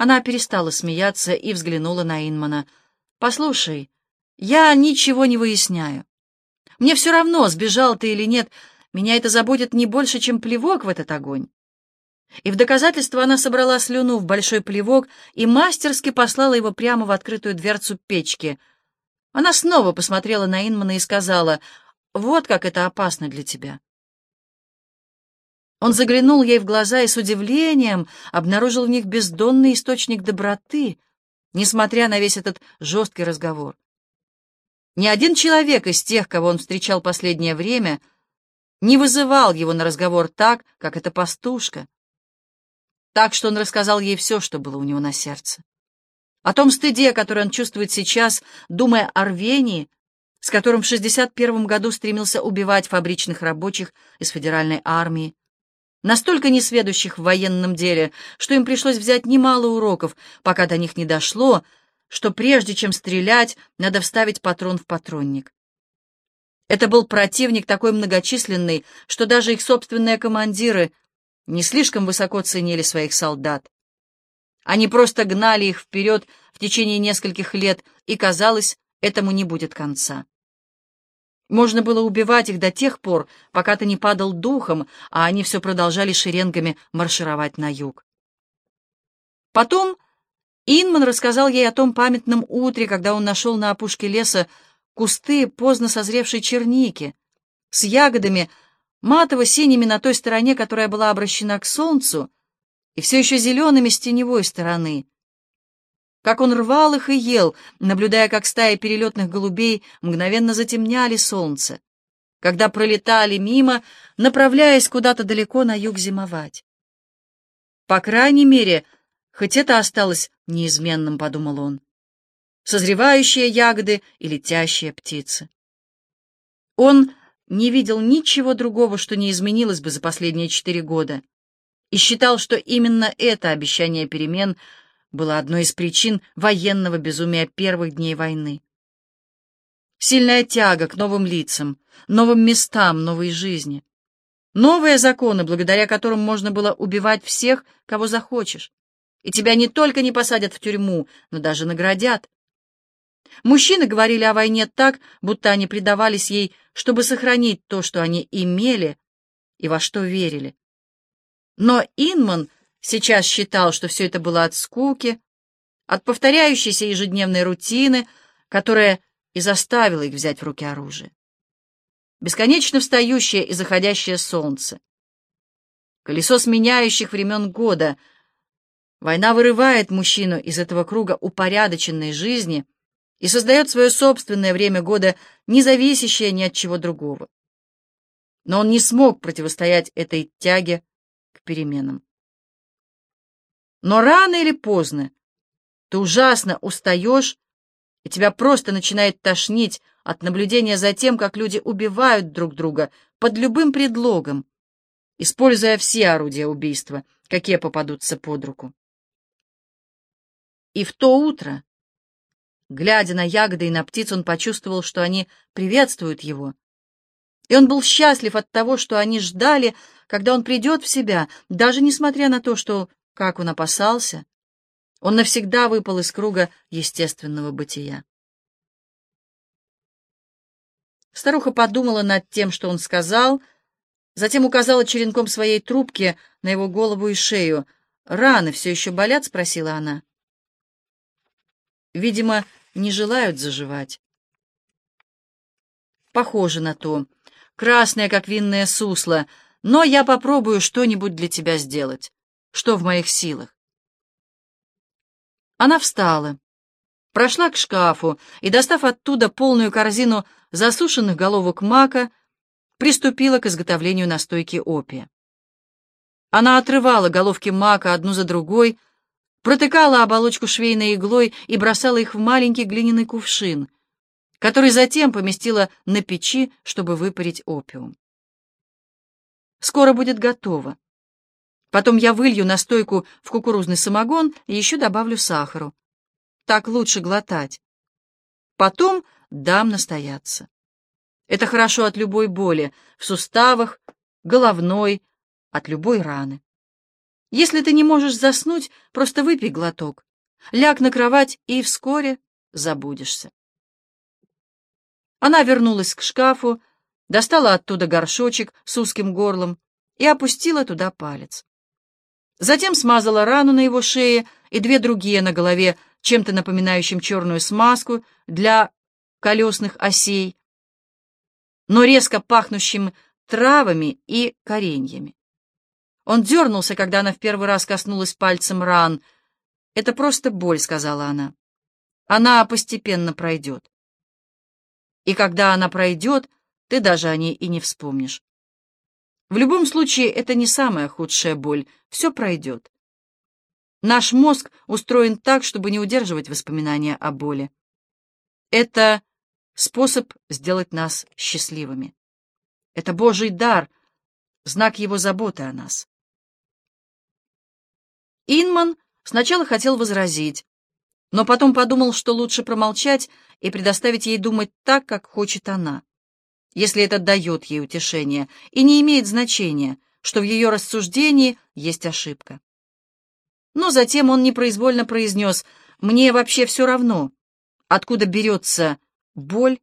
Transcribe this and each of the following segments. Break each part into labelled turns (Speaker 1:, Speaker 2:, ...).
Speaker 1: Она перестала смеяться и взглянула на Инмана. «Послушай, я ничего не выясняю. Мне все равно, сбежал ты или нет, меня это заботит не больше, чем плевок в этот огонь». И в доказательство она собрала слюну в большой плевок и мастерски послала его прямо в открытую дверцу печки. Она снова посмотрела на Инмана и сказала, «Вот как это опасно для тебя». Он заглянул ей в глаза и с удивлением обнаружил в них бездонный источник доброты, несмотря на весь этот жесткий разговор. Ни один человек из тех, кого он встречал последнее время, не вызывал его на разговор так, как эта пастушка. Так что он рассказал ей все, что было у него на сердце. О том стыде, который он чувствует сейчас, думая о рвении, с которым в 61 году стремился убивать фабричных рабочих из федеральной армии, настолько несведущих в военном деле, что им пришлось взять немало уроков, пока до них не дошло, что прежде чем стрелять, надо вставить патрон в патронник. Это был противник такой многочисленный, что даже их собственные командиры не слишком высоко ценили своих солдат. Они просто гнали их вперед в течение нескольких лет, и, казалось, этому не будет конца. Можно было убивать их до тех пор, пока ты не падал духом, а они все продолжали шеренгами маршировать на юг. Потом Инман рассказал ей о том памятном утре, когда он нашел на опушке леса кусты поздно созревшей черники с ягодами, матово-синими на той стороне, которая была обращена к солнцу, и все еще зелеными с теневой стороны, как он рвал их и ел, наблюдая, как стаи перелетных голубей мгновенно затемняли солнце, когда пролетали мимо, направляясь куда-то далеко на юг зимовать. По крайней мере, хоть это осталось неизменным, подумал он. Созревающие ягоды и летящие птицы. Он не видел ничего другого, что не изменилось бы за последние четыре года, и считал, что именно это обещание перемен — было одной из причин военного безумия первых дней войны. Сильная тяга к новым лицам, новым местам, новой жизни. Новые законы, благодаря которым можно было убивать всех, кого захочешь. И тебя не только не посадят в тюрьму, но даже наградят. Мужчины говорили о войне так, будто они предавались ей, чтобы сохранить то, что они имели и во что верили. Но Инман Сейчас считал, что все это было от скуки, от повторяющейся ежедневной рутины, которая и заставила их взять в руки оружие. Бесконечно встающее и заходящее солнце. Колесо сменяющих времен года. Война вырывает мужчину из этого круга упорядоченной жизни и создает свое собственное время года, не зависящее ни от чего другого. Но он не смог противостоять этой тяге к переменам. Но рано или поздно ты ужасно устаешь, и тебя просто начинает тошнить от наблюдения за тем, как люди убивают друг друга под любым предлогом, используя все орудия убийства, какие попадутся под руку. И в то утро, глядя на ягоды и на птиц, он почувствовал, что они приветствуют его. И он был счастлив от того, что они ждали, когда он придет в себя, даже несмотря на то, что как он опасался, он навсегда выпал из круга естественного бытия. Старуха подумала над тем, что он сказал, затем указала черенком своей трубки на его голову и шею. «Раны все еще болят?» — спросила она. «Видимо, не желают заживать». «Похоже на то. Красное, как винное сусло. Но я попробую что-нибудь для тебя сделать что в моих силах. Она встала, прошла к шкафу и, достав оттуда полную корзину засушенных головок мака, приступила к изготовлению настойки опия. Она отрывала головки мака одну за другой, протыкала оболочку швейной иглой и бросала их в маленький глиняный кувшин, который затем поместила на печи, чтобы выпарить опиум. «Скоро будет готово. Потом я вылью настойку в кукурузный самогон и еще добавлю сахару. Так лучше глотать. Потом дам настояться. Это хорошо от любой боли, в суставах, головной, от любой раны. Если ты не можешь заснуть, просто выпей глоток, ляг на кровать и вскоре забудешься. Она вернулась к шкафу, достала оттуда горшочек с узким горлом и опустила туда палец. Затем смазала рану на его шее и две другие на голове, чем-то напоминающим черную смазку для колесных осей, но резко пахнущим травами и кореньями. Он дернулся, когда она в первый раз коснулась пальцем ран. «Это просто боль», — сказала она. «Она постепенно пройдет. И когда она пройдет, ты даже о ней и не вспомнишь. В любом случае, это не самая худшая боль, все пройдет. Наш мозг устроен так, чтобы не удерживать воспоминания о боли. Это способ сделать нас счастливыми. Это Божий дар, знак Его заботы о нас. Инман сначала хотел возразить, но потом подумал, что лучше промолчать и предоставить ей думать так, как хочет она, если это дает ей утешение, и не имеет значения, что в ее рассуждении есть ошибка. Но затем он непроизвольно произнес «Мне вообще все равно, откуда берется боль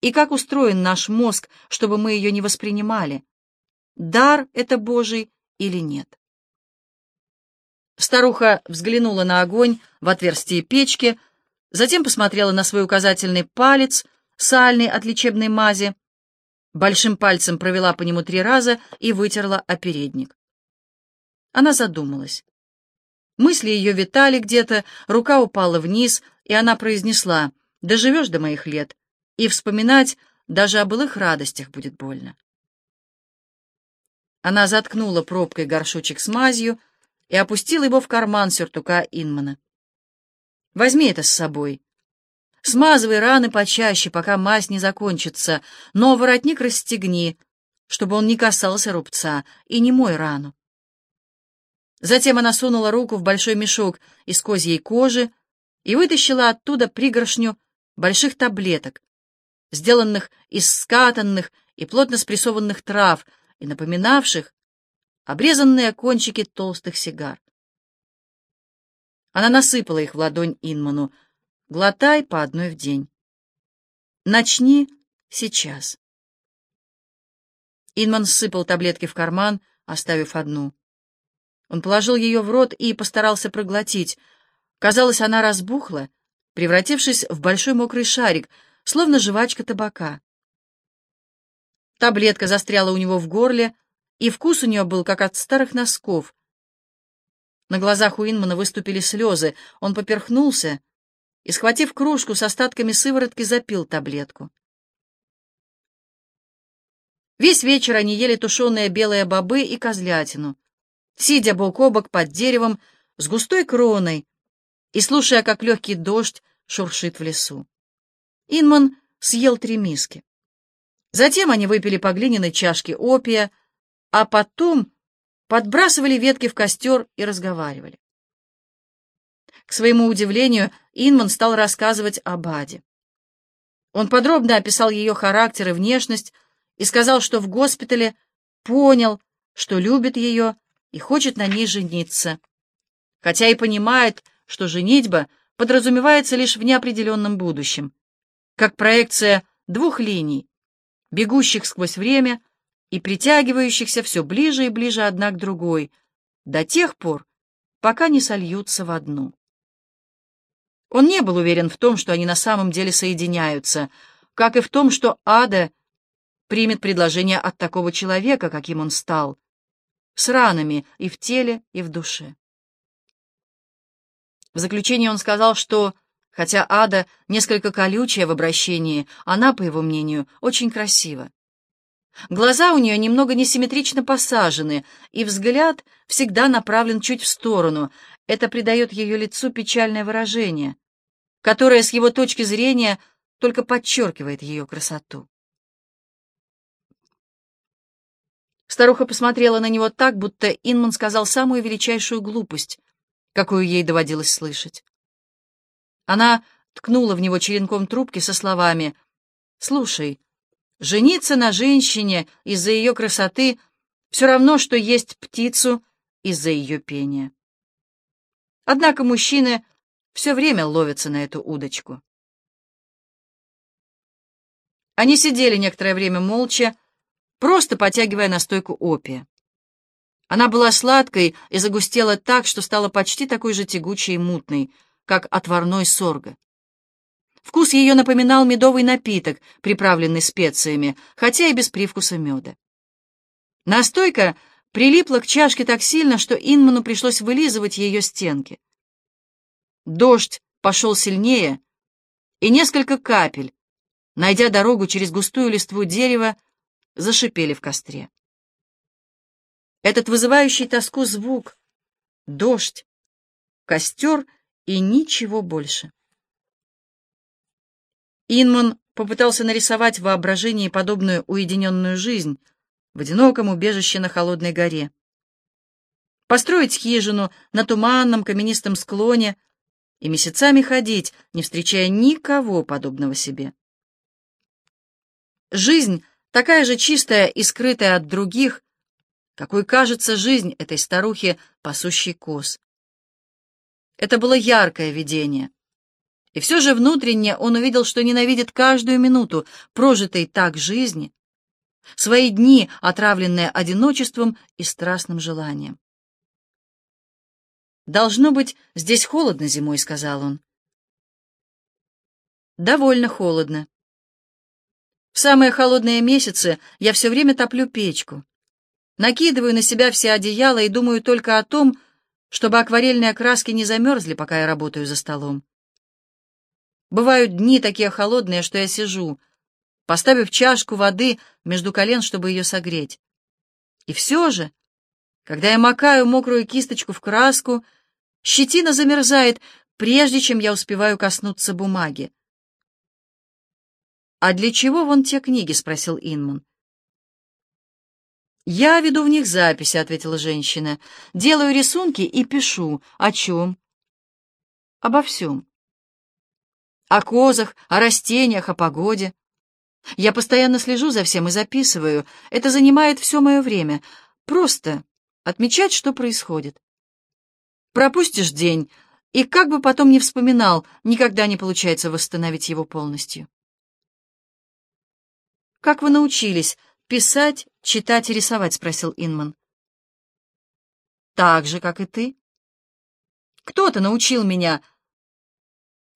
Speaker 1: и как устроен наш мозг, чтобы мы ее не воспринимали, дар это Божий или нет». Старуха взглянула на огонь в отверстие печки, затем посмотрела на свой указательный палец, сальный от лечебной мази, большим пальцем провела по нему три раза и вытерла о передник. Она задумалась. Мысли ее витали где-то, рука упала вниз, и она произнесла «Доживешь до моих лет, и вспоминать даже о былых радостях будет больно». Она заткнула пробкой горшочек с мазью, и опустил его в карман сюртука Инмана. «Возьми это с собой. Смазывай раны почаще, пока мазь не закончится, но воротник расстегни, чтобы он не касался рубца, и не мой рану». Затем она сунула руку в большой мешок из козьей кожи и вытащила оттуда пригоршню больших таблеток, сделанных из скатанных и плотно спрессованных трав и напоминавших обрезанные кончики толстых сигар. Она насыпала их в ладонь Инману. «Глотай по одной в день. Начни сейчас». Инман сыпал таблетки в карман, оставив одну. Он положил ее в рот и постарался проглотить. Казалось, она разбухла, превратившись в большой мокрый шарик, словно жвачка табака. Таблетка застряла у него в горле, и вкус у нее был как от старых носков. На глазах Уинмана выступили слезы, он поперхнулся и, схватив кружку с остатками сыворотки, запил таблетку. Весь вечер они ели тушеные белые бобы и козлятину, сидя бок о бок под деревом с густой кроной и слушая, как легкий дождь шуршит в лесу. Инман съел три миски. Затем они выпили по глиняной чашке опия, а потом подбрасывали ветки в костер и разговаривали. К своему удивлению, Инман стал рассказывать об Аде. Он подробно описал ее характер и внешность и сказал, что в госпитале понял, что любит ее и хочет на ней жениться, хотя и понимает, что женитьба подразумевается лишь в неопределенном будущем, как проекция двух линий, бегущих сквозь время и притягивающихся все ближе и ближе одна к другой, до тех пор, пока не сольются в одну. Он не был уверен в том, что они на самом деле соединяются, как и в том, что Ада примет предложение от такого человека, каким он стал, с ранами и в теле, и в душе. В заключение он сказал, что, хотя Ада несколько колючая в обращении, она, по его мнению, очень красива. Глаза у нее немного несимметрично посажены, и взгляд всегда направлен чуть в сторону. Это придает ее лицу печальное выражение, которое с его точки зрения только подчеркивает ее красоту. Старуха посмотрела на него так, будто Инман сказал самую величайшую глупость, какую ей доводилось слышать. Она ткнула в него черенком трубки со словами «Слушай, Жениться на женщине из-за ее красоты все равно, что есть птицу из-за ее пения. Однако мужчины все время ловятся на эту удочку. Они сидели некоторое время молча, просто потягивая настойку опия. Она была сладкой и загустела так, что стала почти такой же тягучей и мутной, как отварной сорга. Вкус ее напоминал медовый напиток, приправленный специями, хотя и без привкуса меда. Настойка прилипла к чашке так сильно, что Инману пришлось вылизывать ее стенки. Дождь пошел сильнее, и несколько капель, найдя дорогу через густую листву дерева, зашипели в костре. Этот вызывающий тоску звук, дождь, костер и ничего больше. Инман попытался нарисовать в воображении подобную уединенную жизнь в одиноком убежище на холодной горе. Построить хижину на туманном каменистом склоне и месяцами ходить, не встречая никого подобного себе. Жизнь такая же чистая и скрытая от других, какой кажется жизнь этой старухи, пасущей коз. Это было яркое видение. И все же внутренне он увидел, что ненавидит каждую минуту прожитой так жизни, свои дни, отравленные одиночеством и страстным желанием. «Должно быть, здесь холодно зимой», — сказал он. «Довольно холодно. В самые холодные месяцы я все время топлю печку. Накидываю на себя все одеяла и думаю только о том, чтобы акварельные краски не замерзли, пока я работаю за столом. Бывают дни такие холодные, что я сижу, поставив чашку воды между колен, чтобы ее согреть. И все же, когда я макаю мокрую кисточку в краску, щетина замерзает, прежде чем я успеваю коснуться бумаги. «А для чего вон те книги?» — спросил Инман. «Я веду в них записи», — ответила женщина. «Делаю рисунки и пишу. О чем?» «Обо всем. О козах, о растениях, о погоде. Я постоянно слежу за всем и записываю. Это занимает все мое время. Просто отмечать, что происходит. Пропустишь день, и как бы потом ни вспоминал, никогда не получается восстановить его полностью. «Как вы научились «Писать, читать и рисовать?» — спросил Инман. «Так же, как и ты. Кто-то научил меня.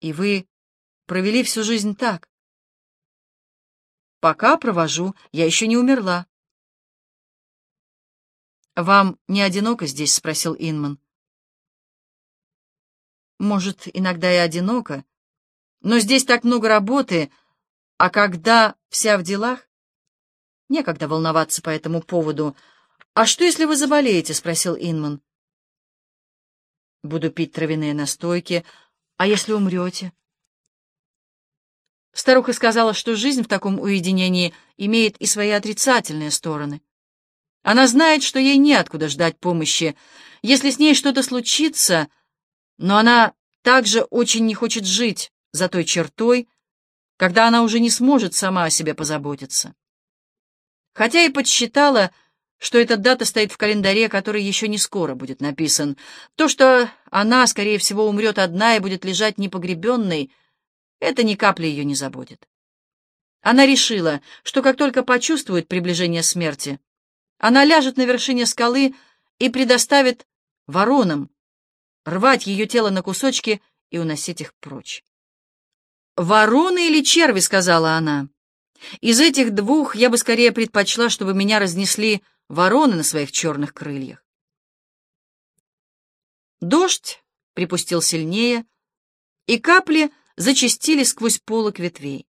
Speaker 1: И вы провели всю жизнь так?» «Пока провожу. Я еще не умерла». «Вам не одиноко здесь?» — спросил Инман. «Может, иногда и одиноко, но здесь так много работы, а когда вся в делах, Некогда волноваться по этому поводу. «А что, если вы заболеете?» — спросил Инман. «Буду пить травяные настойки. А если умрете?» Старуха сказала, что жизнь в таком уединении имеет и свои отрицательные стороны. Она знает, что ей неоткуда ждать помощи, если с ней что-то случится, но она также очень не хочет жить за той чертой, когда она уже не сможет сама о себе позаботиться хотя и подсчитала, что эта дата стоит в календаре, который еще не скоро будет написан. То, что она, скорее всего, умрет одна и будет лежать непогребенной, это ни капли ее не заботит. Она решила, что как только почувствует приближение смерти, она ляжет на вершине скалы и предоставит воронам рвать ее тело на кусочки и уносить их прочь. «Вороны или черви?» — сказала она. Из этих двух я бы скорее предпочла, чтобы меня разнесли вороны на своих черных крыльях. Дождь припустил сильнее, и капли зачастили сквозь полок ветвей.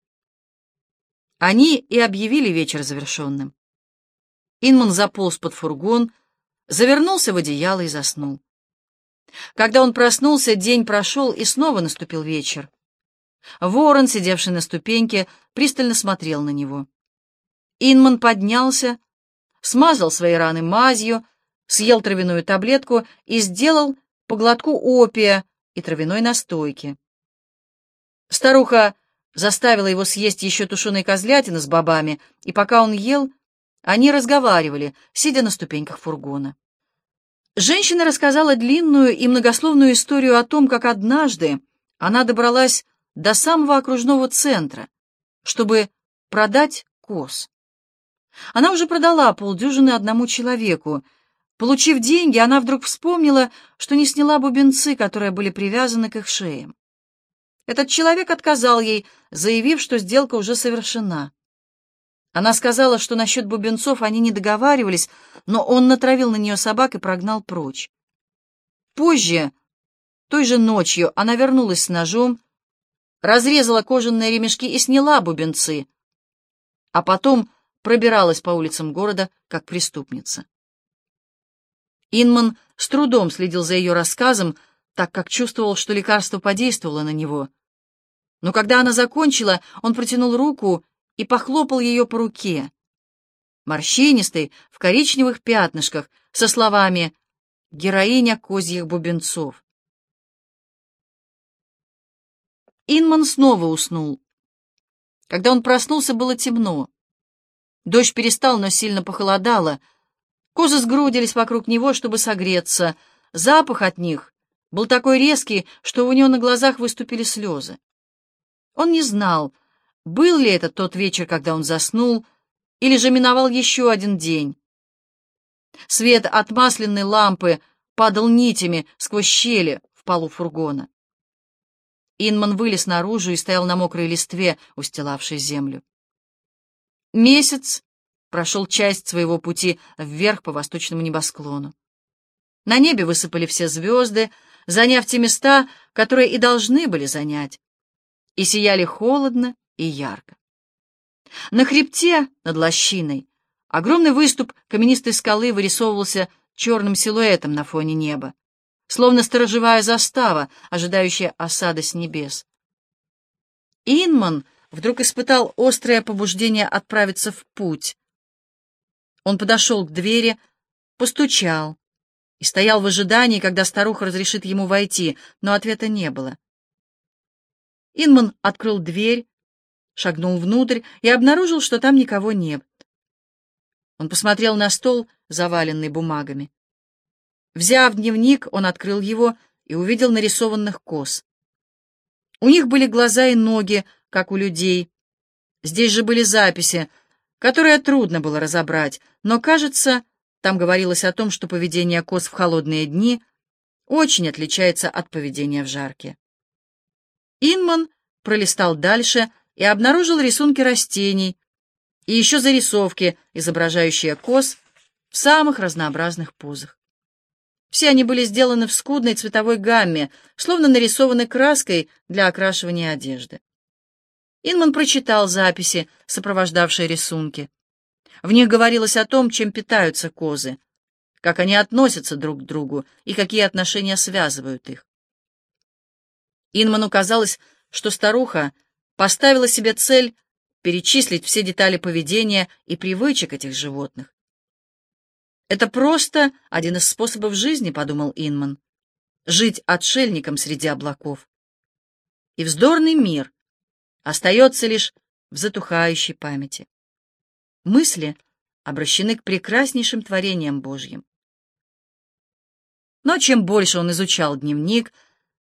Speaker 1: Они и объявили вечер завершенным. Инман заполз под фургон, завернулся в одеяло и заснул. Когда он проснулся, день прошел, и снова наступил вечер. Ворон, сидевший на ступеньке, пристально смотрел на него. Инман поднялся, смазал свои раны мазью, съел травяную таблетку и сделал по глотку опия и травяной настойки. Старуха заставила его съесть еще тушеной козлятины с бобами, и пока он ел, они разговаривали, сидя на ступеньках фургона. Женщина рассказала длинную и многословную историю о том, как однажды она добралась до самого окружного центра, чтобы продать коз. Она уже продала полдюжины одному человеку. Получив деньги, она вдруг вспомнила, что не сняла бубенцы, которые были привязаны к их шеям. Этот человек отказал ей, заявив, что сделка уже совершена. Она сказала, что насчет бубенцов они не договаривались, но он натравил на нее собак и прогнал прочь. Позже, той же ночью, она вернулась с ножом, разрезала кожаные ремешки и сняла бубенцы, а потом пробиралась по улицам города как преступница. Инман с трудом следил за ее рассказом, так как чувствовал, что лекарство подействовало на него. Но когда она закончила, он протянул руку и похлопал ее по руке, морщинистой, в коричневых пятнышках, со словами «Героиня козьих бубенцов». Инман снова уснул. Когда он проснулся, было темно. Дождь перестал, но сильно похолодало. Козы сгрудились вокруг него, чтобы согреться. Запах от них был такой резкий, что у него на глазах выступили слезы. Он не знал, был ли это тот вечер, когда он заснул, или же миновал еще один день. Свет от масляной лампы падал нитями сквозь щели в полу фургона. Инман вылез наружу и стоял на мокрой листве, устилавшей землю. Месяц прошел часть своего пути вверх по восточному небосклону. На небе высыпали все звезды, заняв те места, которые и должны были занять, и сияли холодно и ярко. На хребте над лощиной огромный выступ каменистой скалы вырисовывался черным силуэтом на фоне неба, словно сторожевая застава, ожидающая осады с небес. Инман вдруг испытал острое побуждение отправиться в путь. Он подошел к двери, постучал и стоял в ожидании, когда старуха разрешит ему войти, но ответа не было. Инман открыл дверь, шагнул внутрь и обнаружил, что там никого нет. Он посмотрел на стол, заваленный бумагами. Взяв дневник, он открыл его и увидел нарисованных коз. У них были глаза и ноги, как у людей. Здесь же были записи, которые трудно было разобрать, но, кажется, там говорилось о том, что поведение коз в холодные дни очень отличается от поведения в жаркие. Инман пролистал дальше и обнаружил рисунки растений и еще зарисовки, изображающие коз в самых разнообразных позах. Все они были сделаны в скудной цветовой гамме, словно нарисованы краской для окрашивания одежды. Инман прочитал записи, сопровождавшие рисунки. В них говорилось о том, чем питаются козы, как они относятся друг к другу и какие отношения связывают их. Инману казалось, что старуха поставила себе цель перечислить все детали поведения и привычек этих животных. «Это просто один из способов жизни», — подумал Инман. «Жить отшельником среди облаков». И вздорный мир остается лишь в затухающей памяти. Мысли обращены к прекраснейшим творениям Божьим. Но чем больше он изучал дневник,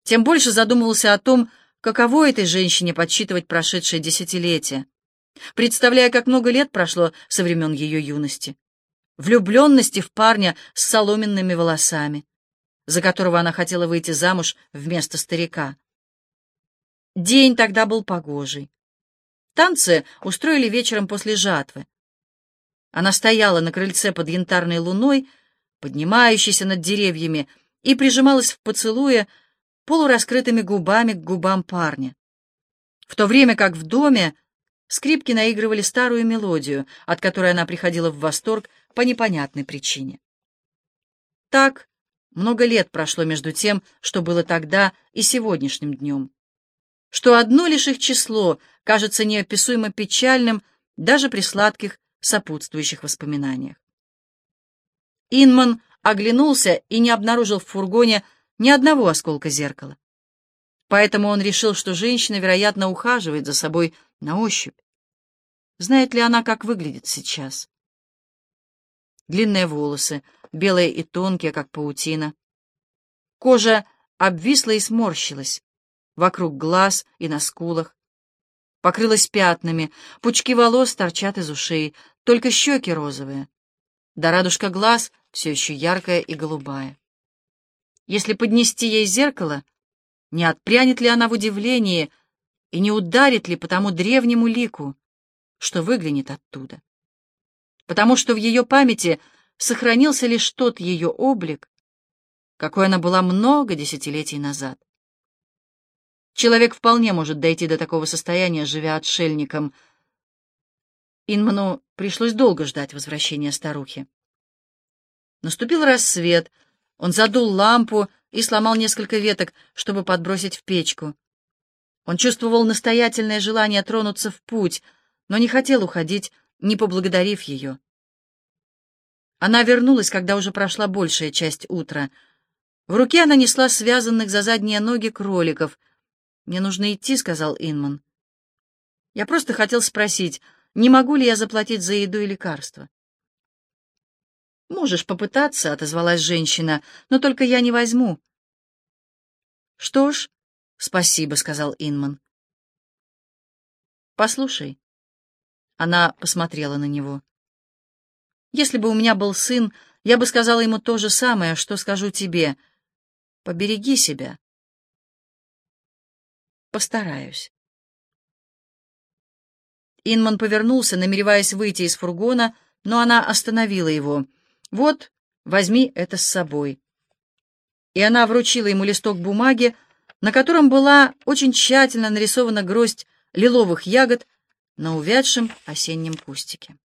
Speaker 1: тем больше задумывался о том, каково этой женщине подсчитывать прошедшее десятилетие, представляя, как много лет прошло со времен ее юности, влюбленности в парня с соломенными волосами, за которого она хотела выйти замуж вместо старика. День тогда был погожий. Танцы устроили вечером после жатвы. Она стояла на крыльце под янтарной луной, поднимающейся над деревьями, и прижималась в поцелуе полураскрытыми губами к губам парня. В то время как в доме скрипки наигрывали старую мелодию, от которой она приходила в восторг по непонятной причине. Так много лет прошло между тем, что было тогда, и сегодняшним днем, что одно лишь их число кажется неописуемо печальным даже при сладких сопутствующих воспоминаниях. Инман оглянулся и не обнаружил в фургоне ни одного осколка зеркала. Поэтому он решил, что женщина, вероятно, ухаживает за собой на ощупь. Знает ли она, как выглядит сейчас? Длинные волосы, белые и тонкие, как паутина. Кожа обвисла и сморщилась, вокруг глаз и на скулах. Покрылась пятнами, пучки волос торчат из ушей, только щеки розовые. Да радужка глаз все еще яркая и голубая. Если поднести ей зеркало, не отпрянет ли она в удивлении и не ударит ли по тому древнему лику, что выглянет оттуда? Потому что в ее памяти сохранился лишь тот ее облик, какой она была много десятилетий назад. Человек вполне может дойти до такого состояния, живя отшельником. Инману пришлось долго ждать возвращения старухи. Наступил рассвет, он задул лампу и сломал несколько веток, чтобы подбросить в печку. Он чувствовал настоятельное желание тронуться в путь, но не хотел уходить, не поблагодарив ее. Она вернулась, когда уже прошла большая часть утра. В руке она несла связанных за задние ноги кроликов — «Мне нужно идти», — сказал Инман. «Я просто хотел спросить, не могу ли я заплатить за еду и лекарства?» «Можешь попытаться», — отозвалась женщина, — «но только я не возьму». «Что ж, спасибо», — сказал Инман. «Послушай». Она посмотрела на него. «Если бы у меня был сын, я бы сказала ему то же самое, что скажу тебе. Побереги себя». Постараюсь. Инман повернулся, намереваясь выйти из фургона, но она остановила его. «Вот, возьми это с собой». И она вручила ему листок бумаги, на котором была очень тщательно нарисована гроздь лиловых ягод на увядшем осеннем кустике.